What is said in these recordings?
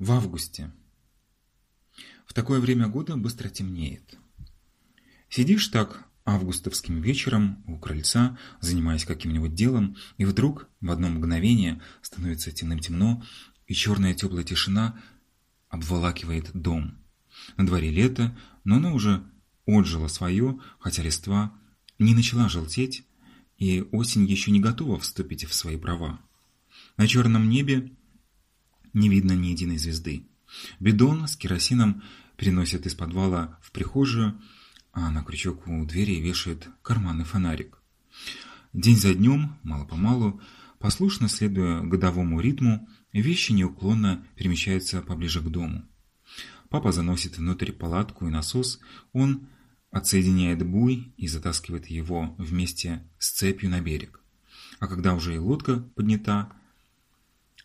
В августе. В такое время года быстро темнеет. Сидишь так августовским вечером у крыльца, занимаясь каким-нибудь делом, и вдруг в одно мгновение становится темным-темно, и черная теплая тишина обволакивает дом. На дворе лето, но оно уже отжило свое, хотя листва не начала желтеть, и осень еще не готова вступить в свои права. На черном небе не видно ни единой звезды. Бидон с керосином переносят из подвала в прихожую, а на крючок у двери вешает карманный фонарик. День за днем, мало-помалу, послушно следуя годовому ритму, вещи неуклонно перемещаются поближе к дому. Папа заносит внутрь палатку и насос, он отсоединяет буй и затаскивает его вместе с цепью на берег. А когда уже и лодка поднята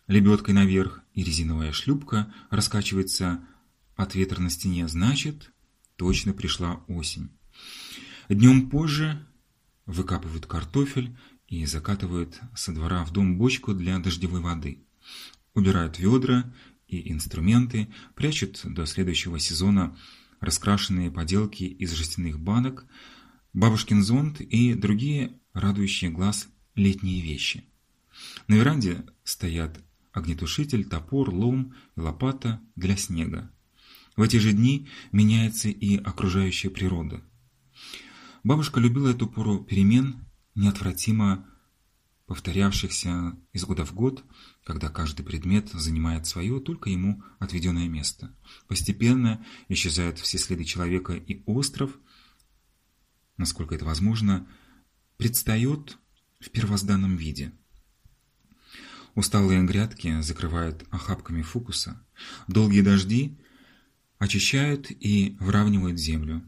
лебедкой наверх, и резиновая шлюпка раскачивается от ветра на стене, значит, точно пришла осень. Днем позже выкапывают картофель и закатывают со двора в дом бочку для дождевой воды. Убирают ведра и инструменты, прячут до следующего сезона раскрашенные поделки из жестяных банок, бабушкин зонт и другие радующие глаз летние вещи. На веранде стоят огнетушитель, топор, лом и лопата для снега. В эти же дни меняется и окружающая природа. Бабушка любила эту пору перемен, неотвратимо повторявшихся из года в год, когда каждый предмет занимает свое, только ему отведенное место. Постепенно исчезают все следы человека, и остров, насколько это возможно, предстает в первозданном виде. Усталые грядки закрывают охапками фукуса, долгие дожди – очищают и выравнивают землю.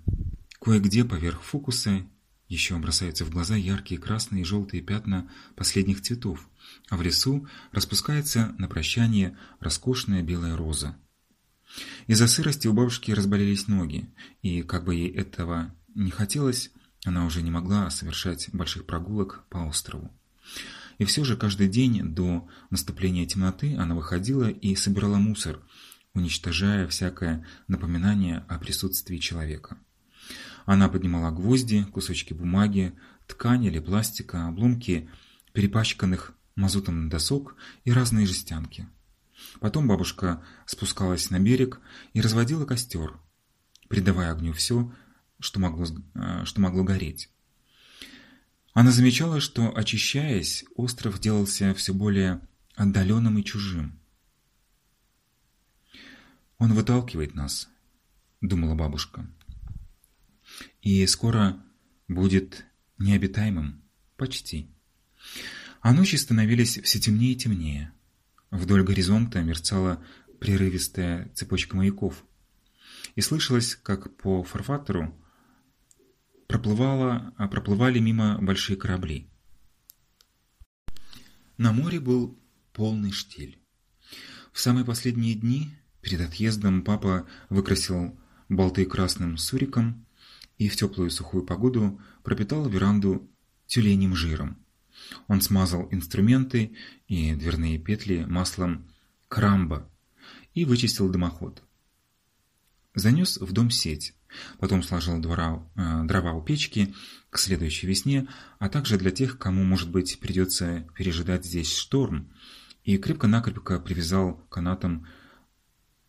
Кое-где поверх фокуса еще бросаются в глаза яркие красные и желтые пятна последних цветов, а в лесу распускается на прощание роскошная белая роза. Из-за сырости у бабушки разболелись ноги, и, как бы ей этого не хотелось, она уже не могла совершать больших прогулок по острову. И все же каждый день до наступления темноты она выходила и собирала мусор, уничтожая всякое напоминание о присутствии человека. Она поднимала гвозди, кусочки бумаги, ткани или пластика, обломки перепачканных мазутом досок и разные жестянки. Потом бабушка спускалась на берег и разводила костер, придавая огню все, что могло, э, что могло гореть. Она замечала, что, очищаясь, остров делался все более отдаленным и чужим. Он выталкивает нас, думала бабушка. И скоро будет необитаемым, почти. А ночи становились все темнее и темнее. Вдоль горизонта мерцала прерывистая цепочка маяков. И слышалось, как по фарфатеру проплывало, а проплывали мимо большие корабли. На море был полный штиль. В самые последние дни Перед отъездом папа выкрасил болты красным суриком и в теплую сухую погоду пропитал веранду тюленем жиром. Он смазал инструменты и дверные петли маслом крамба и вычистил дымоход. Занес в дом сеть, потом сложил двора, э, дрова у печки к следующей весне, а также для тех, кому, может быть, придется пережидать здесь шторм, и крепко-накрепко привязал канатом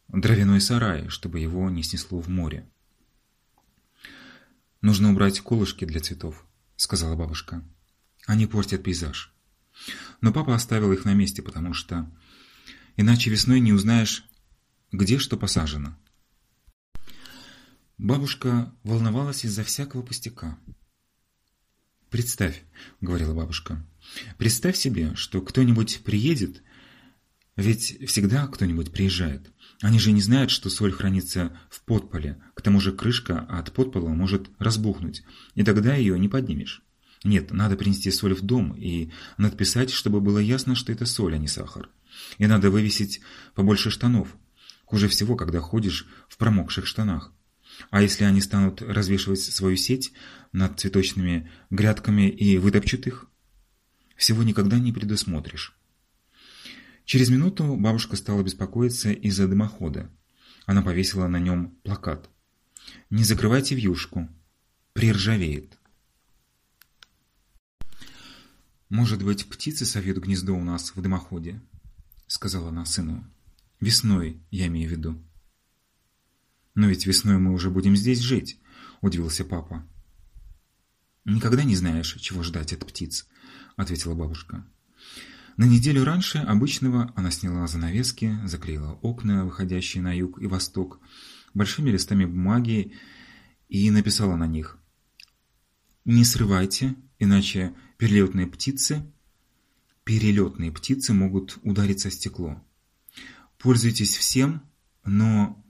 дровяной сарай, чтобы его не снесло в море. «Нужно убрать колышки для цветов», — сказала бабушка. «Они портят пейзаж». Но папа оставил их на месте, потому что иначе весной не узнаешь, где что посажено. Бабушка волновалась из-за всякого пустяка. «Представь», — говорила бабушка, — «представь себе, что кто-нибудь приедет, ведь всегда кто-нибудь приезжает, они же не знают, что соль хранится в подполе. К тому же крышка от подпола может разбухнуть, и тогда ее не поднимешь. Нет, надо принести соль в дом и надписать, чтобы было ясно, что это соль, а не сахар. И надо вывесить побольше штанов. Хуже всего, когда ходишь в промокших штанах. А если они станут развешивать свою сеть над цветочными грядками и вытопчут их? Всего никогда не предусмотришь. Через минуту бабушка стала беспокоиться из-за дымохода. Она повесила на нем плакат. «Не закрывайте вьюшку. Приржавеет». «Может быть, птицы совьют гнездо у нас в дымоходе?» — сказала она сыну. «Весной, я имею в виду». «Но ведь весной мы уже будем здесь жить», — удивился папа. «Никогда не знаешь, чего ждать от птиц», — ответила бабушка. На неделю раньше обычного она сняла занавески, заклеила окна, выходящие на юг и восток, большими листами бумаги и написала на них «Не срывайте, иначе перелетные птицы перелетные птицы могут удариться о стекло. Пользуйтесь всем, но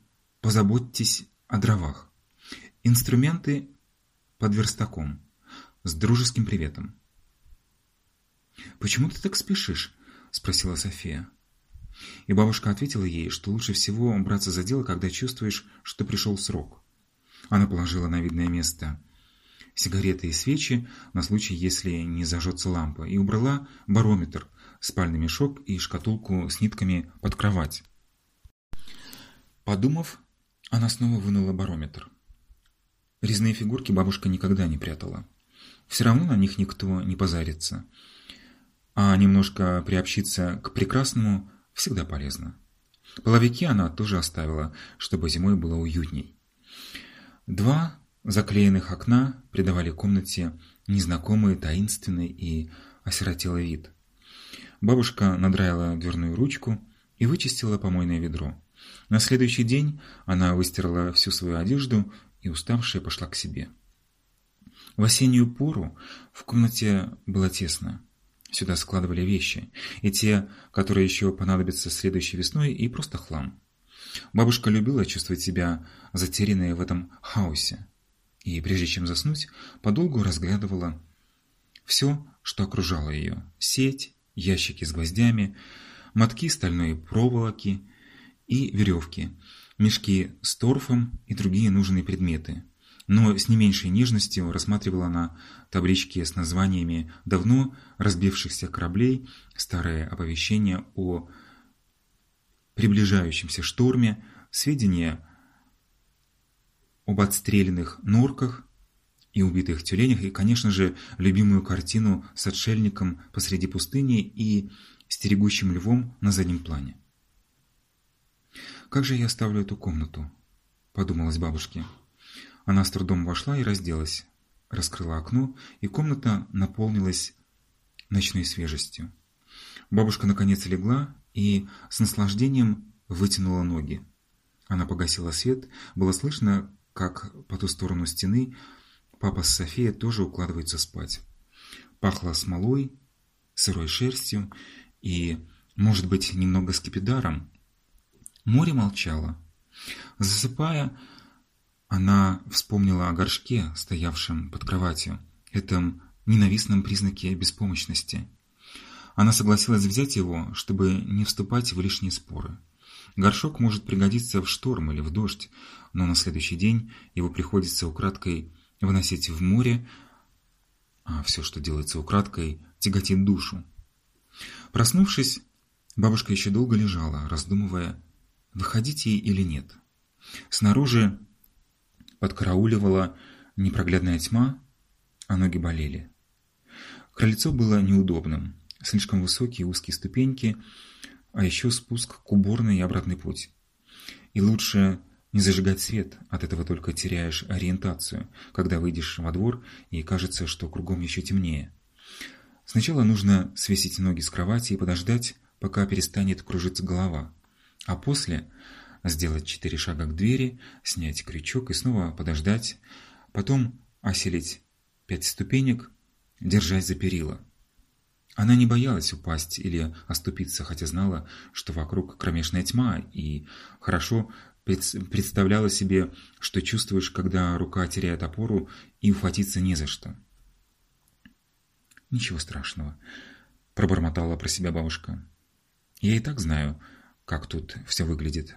позаботьтесь о дровах. Инструменты под верстаком. С дружеским приветом. «Почему ты так спешишь?» – спросила София. И бабушка ответила ей, что лучше всего браться за дело, когда чувствуешь, что пришел срок. Она положила на видное место сигареты и свечи на случай, если не зажжется лампа, и убрала барометр, спальный мешок и шкатулку с нитками под кровать. Подумав, она снова вынула барометр. Резные фигурки бабушка никогда не прятала. Все равно на них никто не позарится. А немножко приобщиться к прекрасному всегда полезно. Половики она тоже оставила, чтобы зимой было уютней. Два заклеенных окна придавали комнате незнакомый, таинственный и осиротелый вид. Бабушка надраила дверную ручку и вычистила помойное ведро. На следующий день она выстирала всю свою одежду и уставшая пошла к себе. В осеннюю пору в комнате было тесно. Сюда складывали вещи, и те, которые еще понадобятся следующей весной, и просто хлам. Бабушка любила чувствовать себя затерянной в этом хаосе, и прежде чем заснуть, подолгу разглядывала все, что окружало ее. Сеть, ящики с гвоздями, мотки стальной проволоки и веревки, мешки с торфом и другие нужные предметы. Но с не меньшей нежностью рассматривала она таблички с названиями давно разбившихся кораблей, старое оповещение о приближающемся шторме, сведения об отстрелянных норках и убитых тюленях, и, конечно же, любимую картину с отшельником посреди пустыни и стерегущим львом на заднем плане. «Как же я оставлю эту комнату?» – подумалась бабушке. Она с трудом вошла и разделась, раскрыла окно, и комната наполнилась ночной свежестью. Бабушка наконец легла и с наслаждением вытянула ноги. Она погасила свет, было слышно, как по ту сторону стены папа с Софией тоже укладываются спать. Пахло смолой, сырой шерстью и, может быть, немного скипидаром. Море молчало. Засыпая, она вспомнила о горшке, стоявшем под кроватью, этом ненавистном признаке беспомощности. Она согласилась взять его, чтобы не вступать в лишние споры. Горшок может пригодиться в шторм или в дождь, но на следующий день его приходится украдкой выносить в море, а все, что делается украдкой, тяготит душу. Проснувшись, бабушка еще долго лежала, раздумывая, выходить ей или нет. Снаружи подкарауливала непроглядная тьма, а ноги болели. Крыльцо было неудобным, слишком высокие узкие ступеньки – а еще спуск к уборной и обратный путь. И лучше не зажигать свет, от этого только теряешь ориентацию, когда выйдешь во двор и кажется, что кругом еще темнее. Сначала нужно свесить ноги с кровати и подождать, пока перестанет кружиться голова, а после сделать четыре шага к двери, снять крючок и снова подождать, потом оселить пять ступенек, держась за перила. Она не боялась упасть или оступиться, хотя знала, что вокруг кромешная тьма, и хорошо представляла себе, что чувствуешь, когда рука теряет опору и ухватиться не за что. «Ничего страшного», – пробормотала про себя бабушка. «Я и так знаю, как тут все выглядит,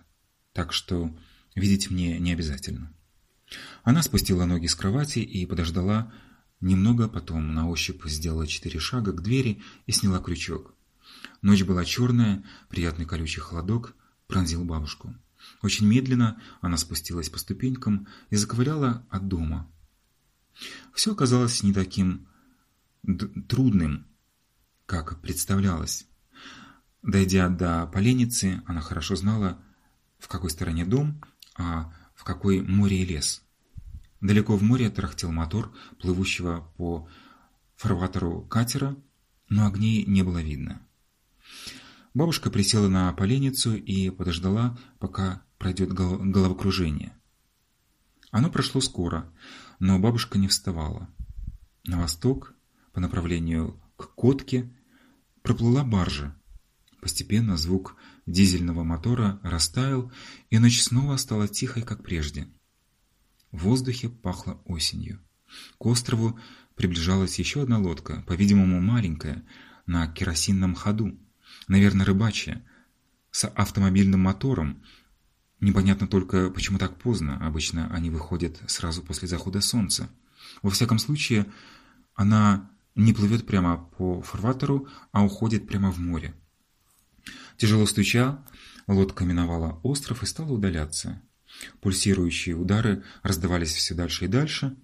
так что видеть мне не обязательно». Она спустила ноги с кровати и подождала, Немного потом на ощупь сделала четыре шага к двери и сняла крючок. Ночь была черная, приятный колючий холодок пронзил бабушку. Очень медленно она спустилась по ступенькам и заковыляла от дома. Все оказалось не таким трудным, как представлялось. Дойдя до поленницы, она хорошо знала, в какой стороне дом, а в какой море и лес. Далеко в море тарахтел мотор, плывущего по фарватеру катера, но огней не было видно. Бабушка присела на поленницу и подождала, пока пройдет головокружение. Оно прошло скоро, но бабушка не вставала. На восток, по направлению к Котке, проплыла баржа. Постепенно звук дизельного мотора растаял, и ночь снова стала тихой, как прежде. В воздухе пахло осенью. К острову приближалась еще одна лодка, по-видимому маленькая, на керосинном ходу, наверное, рыбачья, с автомобильным мотором. Непонятно только, почему так поздно, обычно они выходят сразу после захода солнца. Во всяком случае, она не плывет прямо по фарватеру, а уходит прямо в море. Тяжело стуча, лодка миновала остров и стала удаляться. Пульсирующие удары раздавались все дальше и дальше,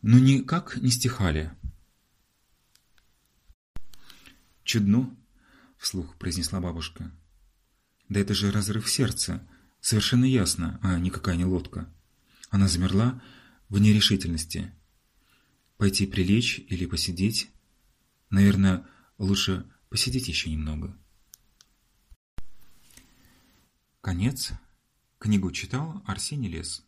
но никак не стихали. «Чудно!» — вслух произнесла бабушка. «Да это же разрыв сердца, совершенно ясно, а никакая не лодка». Она замерла в нерешительности. Пойти прилечь или посидеть? Наверное, лучше посидеть еще немного. Конец. Книгу читал Арсений Лес.